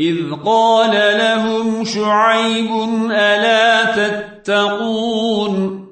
إذ قال لهم شعيب ألا تتقون